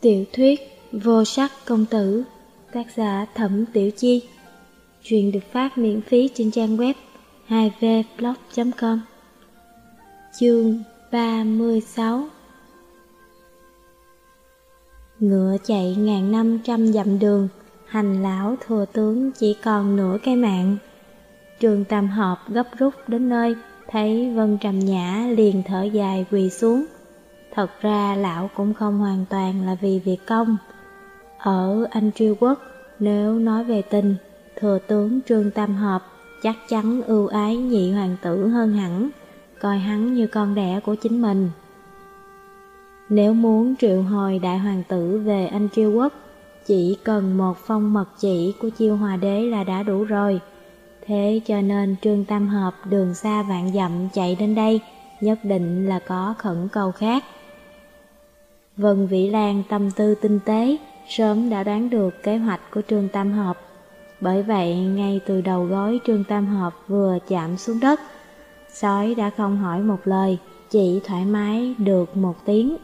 Tiểu thuyết Vô sắc công tử, Tác giả Thẩm Tiểu Chi. Chuyện được phát miễn phí trên trang web 2vblog.com Chương 36 Ngựa chạy ngàn năm trăm dặm đường, Hành lão thừa tướng chỉ còn nửa cái mạng. Trường tam họp gấp rút đến nơi, Thấy Vân Trầm Nhã liền thở dài quỳ xuống. Thật ra lão cũng không hoàn toàn là vì việc công. Ở Anh Triều Quốc, nếu nói về tình, thừa tướng Trương Tam Hợp chắc chắn ưu ái nhị hoàng tử hơn hẳn, coi hắn như con đẻ của chính mình. Nếu muốn triệu hồi đại hoàng tử về Anh Triều Quốc, chỉ cần một phong mật chỉ của chiêu hòa đế là đã đủ rồi. Thế cho nên Trương Tam Hợp đường xa vạn dặm chạy đến đây, nhất định là có khẩn cầu khác. Vân Vĩ Lan tâm tư tinh tế, sớm đã đoán được kế hoạch của Trương Tam Hợp. Bởi vậy, ngay từ đầu gói Trương Tam Hợp vừa chạm xuống đất, sói đã không hỏi một lời, chỉ thoải mái được một tiếng.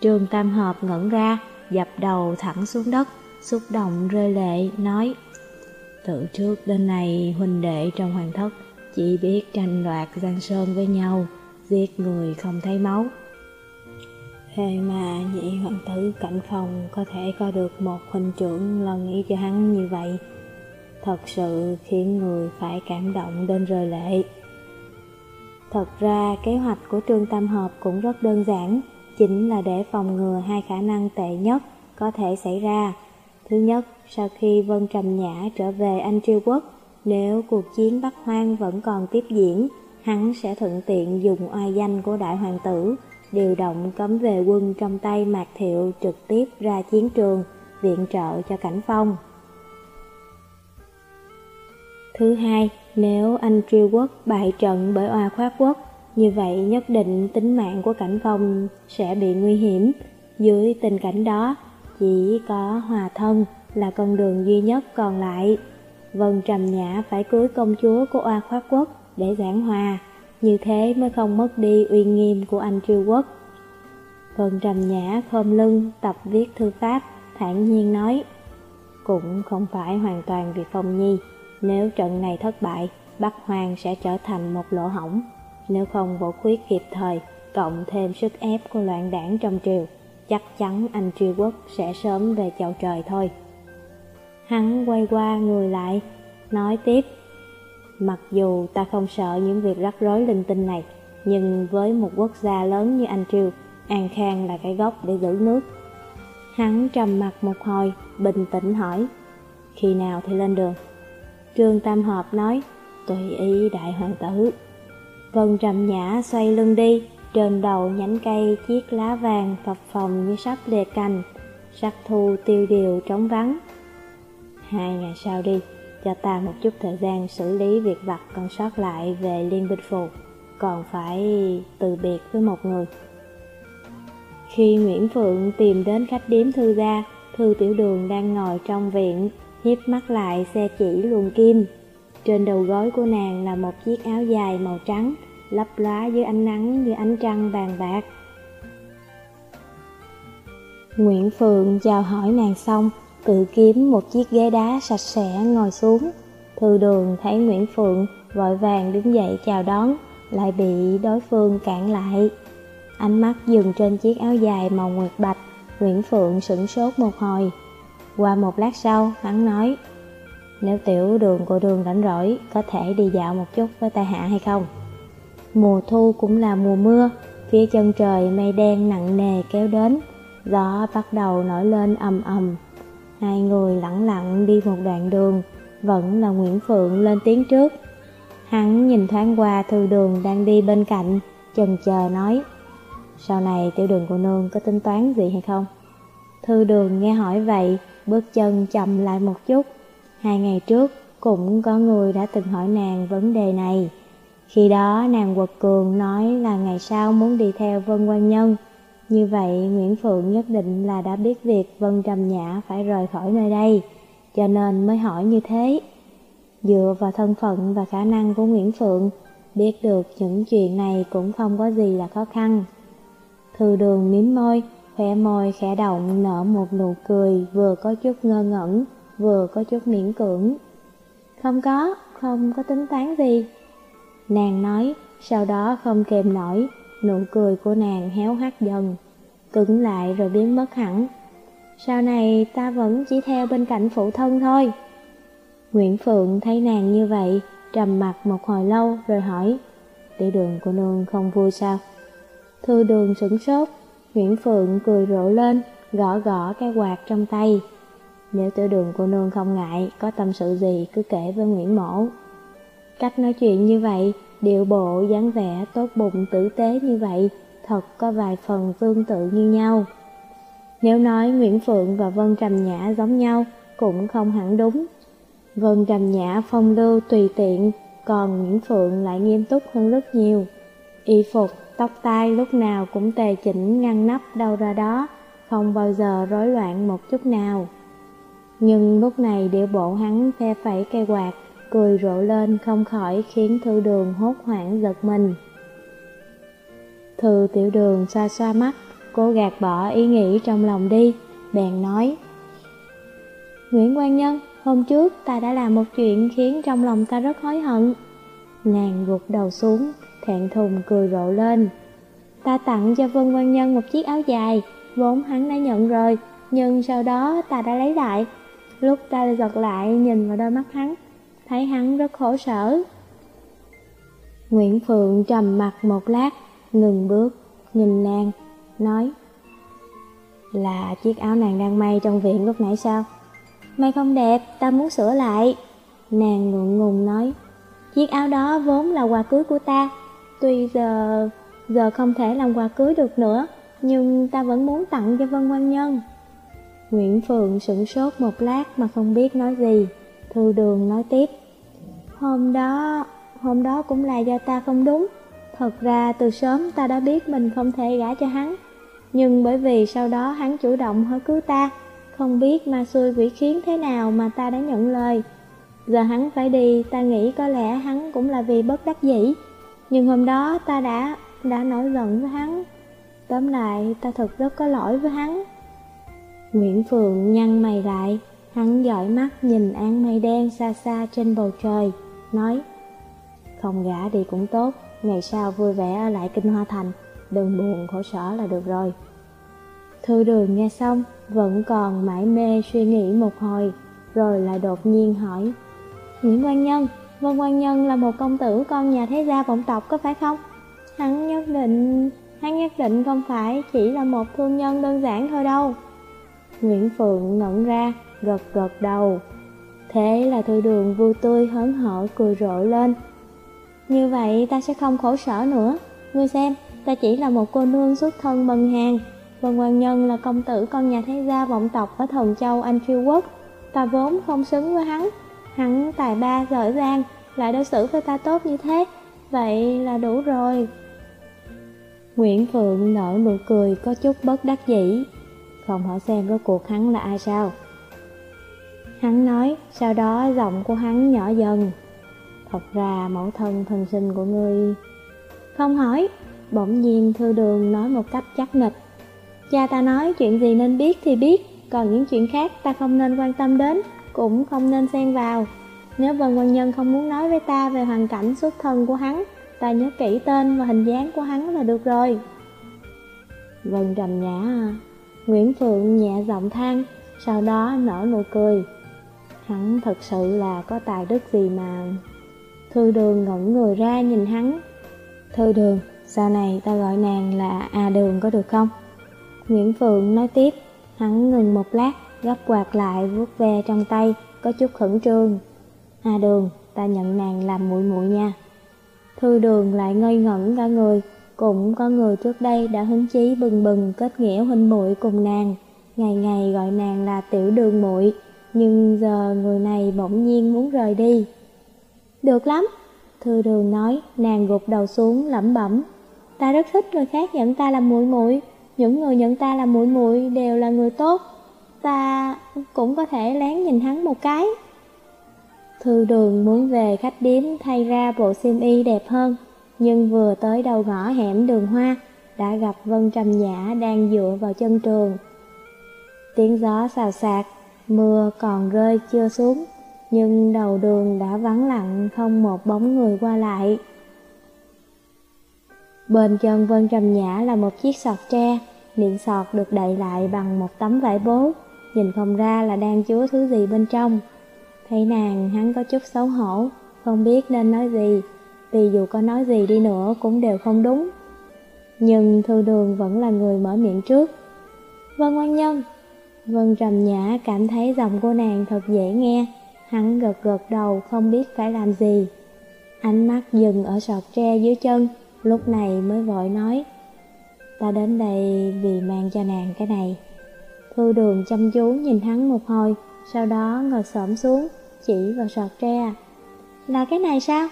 Trương Tam Hợp ngẩn ra, dập đầu thẳng xuống đất, xúc động rơi lệ, nói Từ trước đến nay huynh đệ trong hoàng thất chỉ biết tranh đoạt giang sơn với nhau, giết người không thấy máu. Thế mà nhị hoàng tử cảnh phòng có thể có được một huynh trưởng lo nghĩ cho hắn như vậy, thật sự khiến người phải cảm động đến rơi lệ. Thật ra kế hoạch của Trương Tam Hợp cũng rất đơn giản, chính là để phòng ngừa hai khả năng tệ nhất có thể xảy ra. Thứ nhất, sau khi Vân Trầm Nhã trở về Anh Triều Quốc, nếu cuộc chiến Bắc Hoang vẫn còn tiếp diễn, hắn sẽ thuận tiện dùng oai danh của đại hoàng tử điều động cấm về quân trong tay Mạc Thiệu trực tiếp ra chiến trường, viện trợ cho Cảnh Phong. Thứ hai, nếu anh triều quốc bại trận bởi oa khoát quốc, như vậy nhất định tính mạng của Cảnh Phong sẽ bị nguy hiểm. Dưới tình cảnh đó, chỉ có hòa thân là con đường duy nhất còn lại. Vân Trầm Nhã phải cưới công chúa của oa khoát quốc để giảng hòa như thế mới không mất đi uy nghiêm của anh triều quốc. Vân trầm nhã khom lưng tập viết thư pháp, thản nhiên nói, cũng không phải hoàn toàn vì Phong Nhi, nếu trận này thất bại, Bắc Hoàng sẽ trở thành một lỗ hỏng, nếu không bổ khuyết kịp thời, cộng thêm sức ép của loạn đảng trong triều, chắc chắn anh triều quốc sẽ sớm về chào trời thôi. Hắn quay qua người lại, nói tiếp, Mặc dù ta không sợ những việc rắc rối linh tinh này, nhưng với một quốc gia lớn như Anh Triều, An Khang là cái gốc để giữ nước. Hắn trầm mặt một hồi, bình tĩnh hỏi, khi nào thì lên đường? Trương Tam Hợp nói, tùy ý đại hoàng tử. Vân trầm nhã xoay lưng đi, trên đầu nhánh cây chiếc lá vàng phập phồng như sắp lìa cành, sắc thu tiêu điều trống vắng. Hai ngày sau đi, cho ta một chút thời gian xử lý việc vặt còn sót lại về Liên Binh Phù, còn phải từ biệt với một người. Khi Nguyễn Phượng tìm đến khách điếm thư gia, Thư Tiểu Đường đang ngồi trong viện, hiếp mắt lại xe chỉ luồn kim. Trên đầu gối của nàng là một chiếc áo dài màu trắng, lấp lóa dưới ánh nắng như ánh trăng vàng bạc. Nguyễn Phượng chào hỏi nàng xong, tự kiếm một chiếc ghế đá sạch sẽ ngồi xuống. Thư đường thấy Nguyễn Phượng vội vàng đứng dậy chào đón, lại bị đối phương cản lại. Ánh mắt dừng trên chiếc áo dài màu nguyệt bạch, Nguyễn Phượng sửng sốt một hồi. Qua một lát sau, hắn nói, nếu tiểu đường của đường rảnh rỗi, có thể đi dạo một chút với tai hạ hay không? Mùa thu cũng là mùa mưa, phía chân trời mây đen nặng nề kéo đến, gió bắt đầu nổi lên ầm ầm. Hai người lặng lặng đi một đoạn đường, vẫn là Nguyễn Phượng lên tiếng trước. Hắn nhìn thoáng qua thư đường đang đi bên cạnh, chần chờ nói, sau này tiểu đường cô nương có tính toán gì hay không? Thư đường nghe hỏi vậy, bước chân chậm lại một chút. Hai ngày trước, cũng có người đã từng hỏi nàng vấn đề này. Khi đó nàng quật cường nói là ngày sau muốn đi theo Vân Quan Nhân. Như vậy Nguyễn Phượng nhất định là đã biết việc Vân Trầm Nhã phải rời khỏi nơi đây, cho nên mới hỏi như thế. Dựa vào thân phận và khả năng của Nguyễn Phượng, biết được những chuyện này cũng không có gì là khó khăn. Thư đường miếm môi, khỏe môi khẽ động nở một nụ cười vừa có chút ngơ ngẩn, vừa có chút miễn cưỡng. Không có, không có tính toán gì. Nàng nói, sau đó không kềm nổi, nụ cười của nàng héo hắt dần, cứng lại rồi biến mất hẳn. Sau này ta vẫn chỉ theo bên cạnh phụ thân thôi. Nguyễn Phượng thấy nàng như vậy, trầm mặt một hồi lâu rồi hỏi, tiểu đường của nương không vui sao? Thư đường sửng sốt, Nguyễn Phượng cười rộ lên, gõ gõ cái quạt trong tay. Nếu tiểu đường của nương không ngại, có tâm sự gì cứ kể với Nguyễn Mổ. Cách nói chuyện như vậy, điệu bộ, dáng vẻ, tốt bụng, tử tế như vậy, thật có vài phần tương tự như nhau. Nếu nói Nguyễn Phượng và Vân Trầm Nhã giống nhau, cũng không hẳn đúng. Vân Trầm Nhã phong lưu tùy tiện, còn Nguyễn Phượng lại nghiêm túc hơn rất nhiều. Y phục, tóc tai lúc nào cũng tề chỉnh ngăn nắp đâu ra đó, không bao giờ rối loạn một chút nào. Nhưng lúc này điệu bộ hắn phe phẩy cây quạt, cười rộ lên không khỏi khiến thư đường hốt hoảng giật mình. Thư tiểu đường xoa xoa mắt, cố gạt bỏ ý nghĩ trong lòng đi, bèn nói. Nguyễn Quan Nhân, hôm trước ta đã làm một chuyện khiến trong lòng ta rất hối hận. Nàng gục đầu xuống, thẹn thùng cười rộ lên. Ta tặng cho Vân Quan Nhân một chiếc áo dài, vốn hắn đã nhận rồi, nhưng sau đó ta đã lấy lại. Lúc ta giật lại nhìn vào đôi mắt hắn, thấy hắn rất khổ sở. Nguyễn Phượng trầm mặt một lát, ngừng bước, nhìn nàng, nói Là chiếc áo nàng đang may trong viện lúc nãy sao? May không đẹp, ta muốn sửa lại. Nàng ngượng ngùng nói Chiếc áo đó vốn là quà cưới của ta, tuy giờ giờ không thể làm quà cưới được nữa, nhưng ta vẫn muốn tặng cho Vân Quan Nhân. Nguyễn Phượng sửng sốt một lát mà không biết nói gì. Thư đường nói tiếp. Hôm đó, hôm đó cũng là do ta không đúng. Thật ra từ sớm ta đã biết mình không thể gả cho hắn. Nhưng bởi vì sau đó hắn chủ động hỏi cứu ta, không biết ma xui quỷ khiến thế nào mà ta đã nhận lời. Giờ hắn phải đi, ta nghĩ có lẽ hắn cũng là vì bất đắc dĩ. Nhưng hôm đó ta đã, đã nổi giận với hắn. Tóm lại, ta thật rất có lỗi với hắn. Nguyễn Phượng nhăn mày lại, hắn dõi mắt nhìn áng mây đen xa xa trên bầu trời, nói Không gả đi cũng tốt, ngày sau vui vẻ ở lại Kinh Hoa Thành, đừng buồn khổ sở là được rồi. Thư đường nghe xong, vẫn còn mãi mê suy nghĩ một hồi, rồi lại đột nhiên hỏi Nguyễn Quan Nhân, Vân Quan Nhân là một công tử con nhà thế gia vọng tộc có phải không? Hắn nhất định, hắn nhất định không phải chỉ là một thương nhân đơn giản thôi đâu. Nguyễn Phượng ngẩn ra, gật gật đầu. Thế là thư đường vui tươi hớn hở cười rộ lên. Như vậy ta sẽ không khổ sở nữa. Ngươi xem, ta chỉ là một cô nương xuất thân bần hàng. Bần Quan Nhân là công tử con nhà thế gia vọng tộc ở Thần Châu Anh Phiêu Quốc. Ta vốn không xứng với hắn. Hắn tài ba giỏi giang, lại đối xử với ta tốt như thế. Vậy là đủ rồi. Nguyễn Phượng nở nụ cười có chút bất đắc dĩ. Không hỏi xem rốt cuộc hắn là ai sao Hắn nói Sau đó giọng của hắn nhỏ dần Thật ra mẫu thân thân sinh của ngươi. Không hỏi Bỗng nhiên thư đường nói một cách chắc nịch. Cha ta nói chuyện gì nên biết thì biết Còn những chuyện khác ta không nên quan tâm đến Cũng không nên xen vào. Nếu Vân Quan Nhân không muốn nói với ta Về hoàn cảnh xuất thân của hắn Ta nhớ kỹ tên và hình dáng của hắn là được rồi. Vân trầm nhã Nguyễn Phượng nhẹ giọng than, sau đó nở nụ cười. Hắn thật sự là có tài đức gì mà... Thư đường ngẩn người ra nhìn hắn. Thư đường, sau này ta gọi nàng là A Đường có được không? Nguyễn Phượng nói tiếp, hắn ngừng một lát, gấp quạt lại vuốt ve trong tay, có chút khẩn trương. A Đường, ta nhận nàng làm muội muội nha. Thư đường lại ngây ngẩn cả người, cũng có người trước đây đã hứng chí bừng bừng kết nghĩa huynh muội cùng nàng, ngày ngày gọi nàng là tiểu đường muội, nhưng giờ người này bỗng nhiên muốn rời đi. Được lắm, thư đường nói, nàng gục đầu xuống lẩm bẩm. Ta rất thích người khác nhận ta làm muội muội, những người nhận ta làm muội muội đều là người tốt, ta cũng có thể lén nhìn hắn một cái. Thư đường muốn về khách điếm thay ra bộ xiêm y đẹp hơn, nhưng vừa tới đầu ngõ hẻm đường hoa, đã gặp Vân Trầm Nhã đang dựa vào chân trường. Tiếng gió xào xạc, mưa còn rơi chưa xuống, nhưng đầu đường đã vắng lặng không một bóng người qua lại. Bên chân Vân Trầm Nhã là một chiếc sọt tre, miệng sọt được đậy lại bằng một tấm vải bố, nhìn không ra là đang chứa thứ gì bên trong. Thấy nàng hắn có chút xấu hổ, không biết nên nói gì, vì dù có nói gì đi nữa cũng đều không đúng. Nhưng thư đường vẫn là người mở miệng trước. Vân Oan Nhân Vân Trầm Nhã cảm thấy giọng cô nàng thật dễ nghe, hắn gật gật đầu không biết phải làm gì. Ánh mắt dừng ở sọt tre dưới chân, lúc này mới vội nói. Ta đến đây vì mang cho nàng cái này. Thư đường chăm chú nhìn hắn một hồi, sau đó ngồi xổm xuống, chỉ vào sọt tre. Là cái này sao?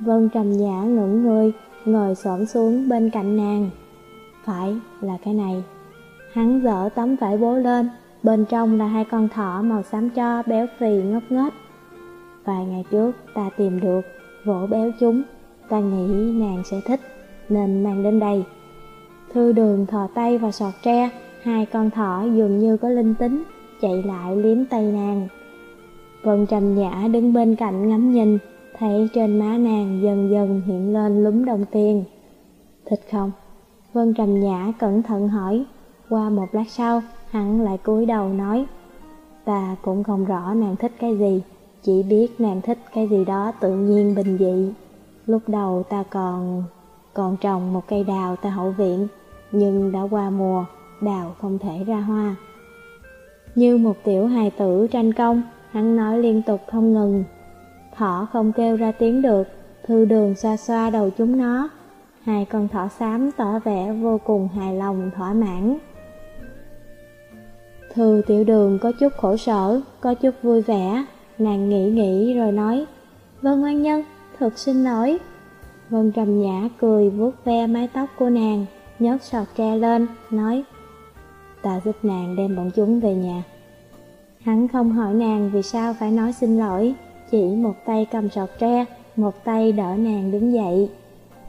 Vân trầm nhã ngẩn người, ngồi xổm xuống bên cạnh nàng. Phải là cái này. Hắn dở tấm vải bố lên, bên trong là hai con thỏ màu xám cho béo phì ngốc nghếch. Vài ngày trước ta tìm được, vỗ béo chúng, ta nghĩ nàng sẽ thích, nên mang đến đây. Thư đường thò tay vào sọt tre, hai con thỏ dường như có linh tính, chạy lại liếm tay nàng. Vân Trầm Nhã đứng bên cạnh ngắm nhìn, thấy trên má nàng dần dần hiện lên lúm đồng tiền. thịt không? Vân Trầm Nhã cẩn thận hỏi, qua một lát sau, hắn lại cúi đầu nói, ta cũng không rõ nàng thích cái gì, chỉ biết nàng thích cái gì đó tự nhiên bình dị. Lúc đầu ta còn còn trồng một cây đào ta hậu viện, nhưng đã qua mùa, đào không thể ra hoa. Như một tiểu hài tử tranh công, hắn nói liên tục không ngừng. Thỏ không kêu ra tiếng được, thư đường xoa xoa đầu chúng nó. Hai con thỏ xám tỏ vẻ vô cùng hài lòng thỏa mãn. Thư tiểu đường có chút khổ sở, có chút vui vẻ, nàng nghĩ nghĩ rồi nói, Vân Ngoan Nhân, thật xin lỗi. Vân trầm nhã cười vuốt ve mái tóc của nàng, nhấc sọt tre lên, nói, ta giúp nàng đem bọn chúng về nhà. Hắn không hỏi nàng vì sao phải nói xin lỗi, chỉ một tay cầm sọt tre, một tay đỡ nàng đứng dậy.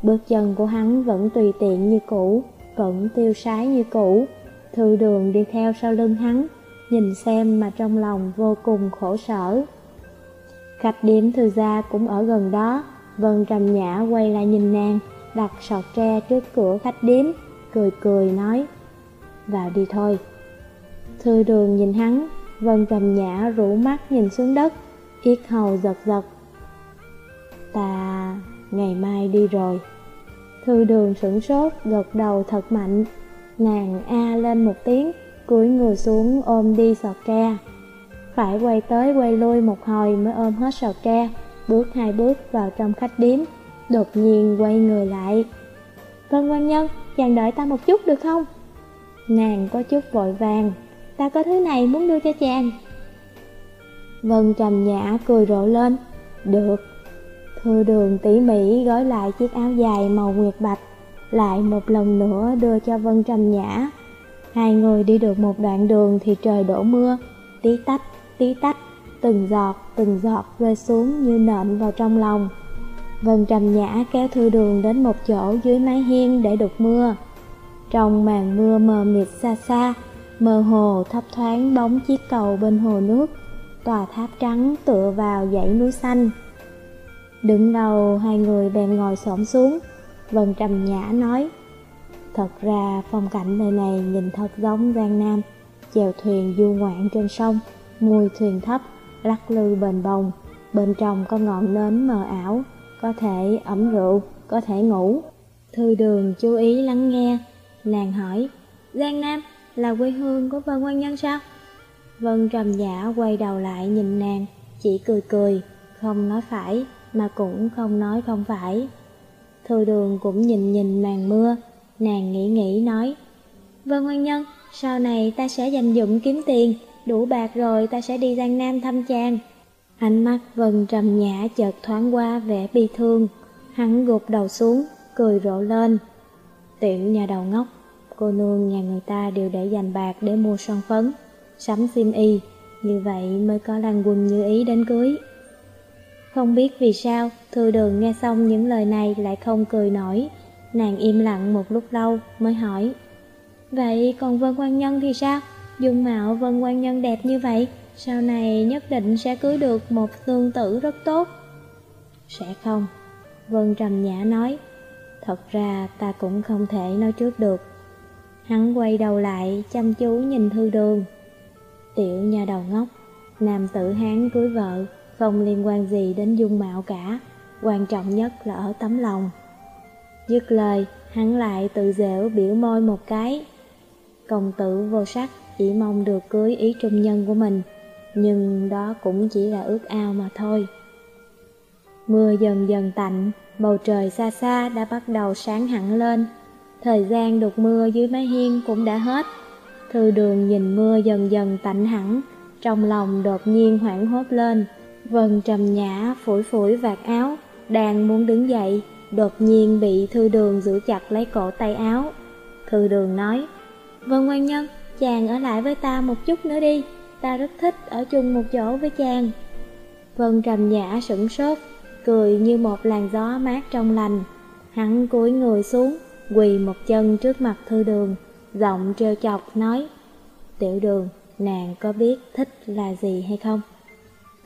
Bước chân của hắn vẫn tùy tiện như cũ, vẫn tiêu sái như cũ. Thư đường đi theo sau lưng hắn, nhìn xem mà trong lòng vô cùng khổ sở. Khách điểm thư gia cũng ở gần đó, Vân trầm nhã quay lại nhìn nàng, đặt sọt tre trước cửa khách điếm, cười cười nói, vào đi thôi. Thư đường nhìn hắn, Vân trầm nhã rủ mắt nhìn xuống đất, yết hầu giật giật. Ta ngày mai đi rồi. Thư đường sửng sốt, gật đầu thật mạnh. Nàng a lên một tiếng, cúi người xuống ôm đi sọt ca Phải quay tới quay lui một hồi mới ôm hết sọt ca bước hai bước vào trong khách điếm, đột nhiên quay người lại. Vân quan nhân, chàng đợi ta một chút được không? Nàng có chút vội vàng, ta có thứ này muốn đưa cho chàng. Vân trầm nhã cười rộ lên, được. Thư đường tỉ mỉ gói lại chiếc áo dài màu nguyệt bạch, lại một lần nữa đưa cho Vân trầm nhã. Hai người đi được một đoạn đường thì trời đổ mưa, tí tách, tí tách, từng giọt, từng giọt rơi xuống như nện vào trong lòng. Vân trầm nhã kéo thư đường đến một chỗ dưới mái hiên để đục mưa. Trong màn mưa mờ mịt xa xa, mơ hồ thấp thoáng bóng chiếc cầu bên hồ nước, tòa tháp trắng tựa vào dãy núi xanh. Đứng đầu hai người bèn ngồi xổm xuống, Vân trầm nhã nói, Thật ra phong cảnh nơi này nhìn thật giống Giang Nam, chèo thuyền du ngoạn trên sông, mùi thuyền thấp, lắc lư bền bồng, bên trong có ngọn nến mờ ảo, có thể ẩm rượu, có thể ngủ. Thư đường chú ý lắng nghe, nàng hỏi, Giang Nam là quê hương của Vân Quan Nhân sao? Vân trầm giả quay đầu lại nhìn nàng, chỉ cười cười, không nói phải, mà cũng không nói không phải. Thư đường cũng nhìn nhìn màn mưa, nàng nghĩ nghĩ nói, Vân Quan Nhân, sau này ta sẽ dành dụng kiếm tiền, đủ bạc rồi ta sẽ đi Giang Nam thăm chàng. Ánh mắt Vân trầm nhã chợt thoáng qua vẻ bi thương, hắn gục đầu xuống, cười rộ lên. Tiểu nhà đầu ngốc, cô nương nhà người ta đều để dành bạc để mua son phấn, sắm xiêm y, như vậy mới có lan quân như ý đến cưới. Không biết vì sao, thư đường nghe xong những lời này lại không cười nổi, Nàng im lặng một lúc lâu mới hỏi Vậy còn Vân Quan Nhân thì sao? Dung mạo Vân Quan Nhân đẹp như vậy Sau này nhất định sẽ cưới được một tương tử rất tốt. Sẽ không Vân Trầm Nhã nói. Thật ra ta cũng không thể nói trước được. Hắn quay đầu lại chăm chú nhìn thư đường. Tiểu nhà đầu ngốc Nam tử hán cưới vợ không liên quan gì đến dung mạo cả, Quan trọng nhất là ở tấm lòng. Dứt lời, Hắn lại tự dễu biểu môi một cái. Công tử vô sắc Chỉ mong được cưới ý trung nhân của mình, Nhưng đó cũng chỉ là ước ao mà thôi. Mưa dần dần tạnh, Bầu trời xa xa đã bắt đầu sáng hẳn lên. Thời gian đột mưa dưới mái hiên cũng đã hết. Thư đường nhìn mưa dần dần tạnh hẳn, Trong lòng đột nhiên hoảng hốt lên. Vân trầm nhã phủi phủi vạt áo Đang muốn đứng dậy Đột nhiên bị thư đường giữ chặt lấy cổ tay áo. Thư đường nói Vân quan nhân, chàng ở lại với ta một chút nữa đi Ta rất thích ở chung một chỗ với chàng. Vân trầm nhã sững sốt Cười như một làn gió mát trong lành. Hắn cúi người xuống quỳ một chân trước mặt thư đường, giọng trêu chọc nói, Tiểu đường, nàng có biết thích là gì hay không?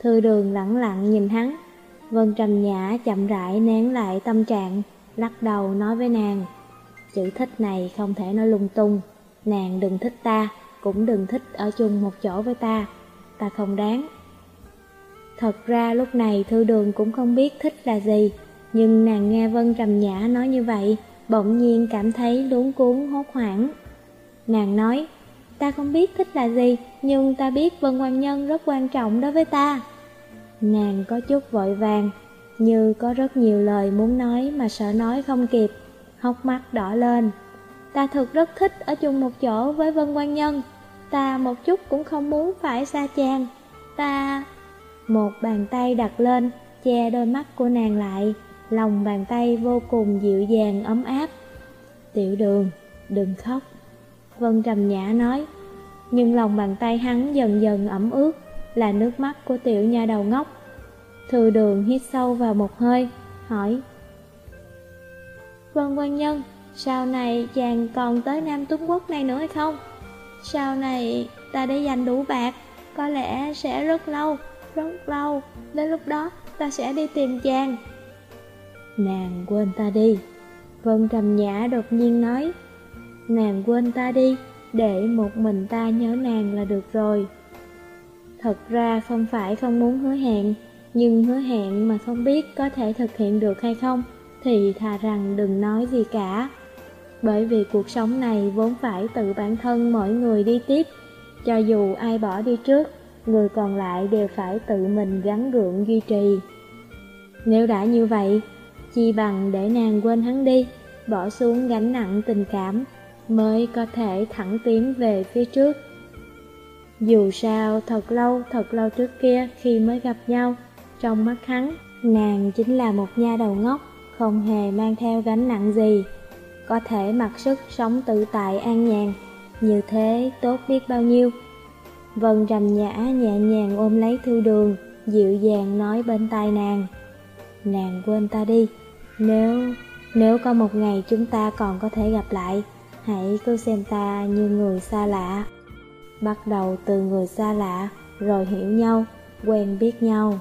Thư đường lặng lặng nhìn hắn, Vân Trầm Nhã chậm rãi nén lại tâm trạng, lắc đầu nói với nàng, chữ thích này không thể nói lung tung, nàng đừng thích ta, cũng đừng thích ở chung một chỗ với ta, ta không đáng. Thật ra lúc này thư đường cũng không biết thích là gì, nhưng nàng nghe Vân Trầm Nhã nói như vậy, bỗng nhiên cảm thấy luống cuốn hốt hoảng. Nàng nói, ta không biết thích là gì, nhưng ta biết Vân Hoàng Nhân rất quan trọng đối với ta. Nàng có chút vội vàng, như có rất nhiều lời muốn nói mà sợ nói không kịp, hốc mắt đỏ lên. Ta thực rất thích ở chung một chỗ với Vân Quan Nhân, ta một chút cũng không muốn phải xa chàng. Ta... Một bàn tay đặt lên, che đôi mắt của nàng lại, lòng bàn tay vô cùng dịu dàng ấm áp. Tiểu đường, đừng khóc. Vân trầm nhã nói, nhưng lòng bàn tay hắn dần dần ẩm ướt, là nước mắt của tiểu nha đầu ngốc. Thư đường hít sâu vào một hơi, hỏi. Vân quan nhân, sau này chàng còn tới Nam Tuấn Quốc này nữa hay không? Sau này ta đã dành đủ bạc, có lẽ sẽ rất lâu, rất lâu, đến lúc đó ta sẽ đi tìm chàng. Nàng quên ta đi Vân Trầm Nhã đột nhiên nói Nàng quên ta đi Để một mình ta nhớ nàng là được rồi Thật ra không phải không muốn hứa hẹn Nhưng hứa hẹn mà không biết có thể thực hiện được hay không Thì thà rằng đừng nói gì cả. Bởi vì cuộc sống này vốn phải tự bản thân mỗi người đi tiếp. Cho dù ai bỏ đi trước Người còn lại đều phải tự mình gắn gượng duy trì. Nếu đã như vậy chi bằng để nàng quên hắn đi, bỏ xuống gánh nặng tình cảm, mới có thể thẳng tiến về phía trước. Dù sao, thật lâu, thật lâu trước kia khi mới gặp nhau, trong mắt hắn, nàng chính là một nha đầu ngốc, không hề mang theo gánh nặng gì, có thể mặc sức sống tự tại an nhàn, như thế tốt biết bao nhiêu. Vân trầm nhã nhẹ nhàng ôm lấy thư đường, dịu dàng nói bên tai nàng. Nàng quên ta đi. Nếu, nếu có một ngày chúng ta còn có thể gặp lại, hãy cứ xem ta như người xa lạ. Bắt đầu từ người xa lạ, rồi hiểu nhau, quen biết nhau.